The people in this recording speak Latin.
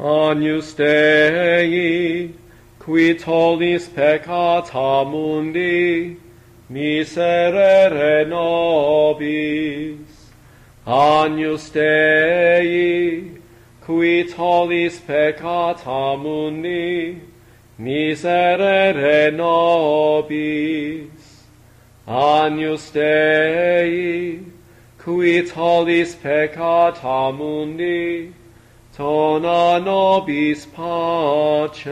Agnus Dei, qui tollis peccata mundi, miserere nobis. Agnus Dei, qui tollis peccata mundi, miserere nobis. Agnus Dei, qui tollis peccata mundi, Dona nobis pacem.